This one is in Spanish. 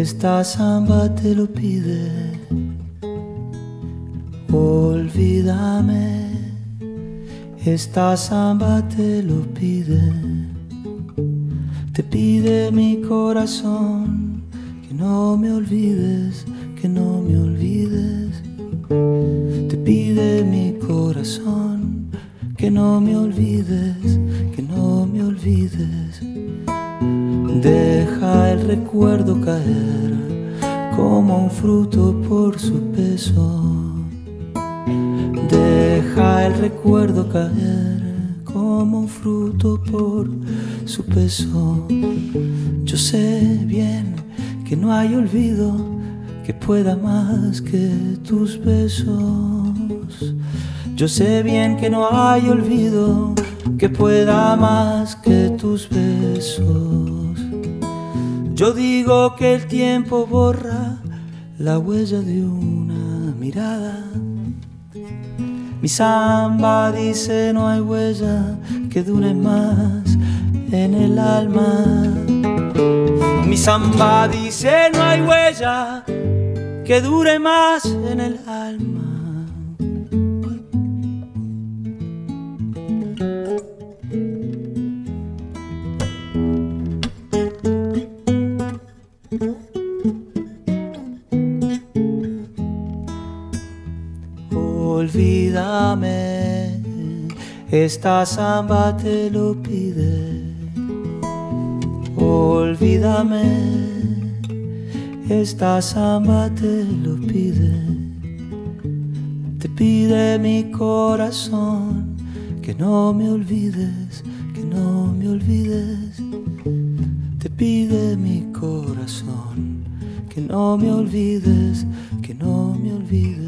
esta samba te lo pide. Olvídame, esta samba te lo pide. Te pide mi corazón que no me olvides, que no me olvides. Te pide mi corazón que no me olvides, que no me olvides. Deja el recuerdo caer como un fruto por su peso. Deja el recuerdo caer como un fruto por su peso. Yo sé bien que no hay olvido que pueda más que tus besos. Yo sé bien que no hay olvido que pueda más que tus besos. Yo digo que el tiempo borra la huella de una mirada. Mi samba dice no hay huella que dure más en el alma. Mi samba dice no hay huella que dure más en el alma. Olvídame, esta samba te lo pide. Olvídame, esta samba te lo pide. Te pide mi corazón que no me olvides, que no me olvides. Te pide mi corazón que no me olvides, que no me olvides.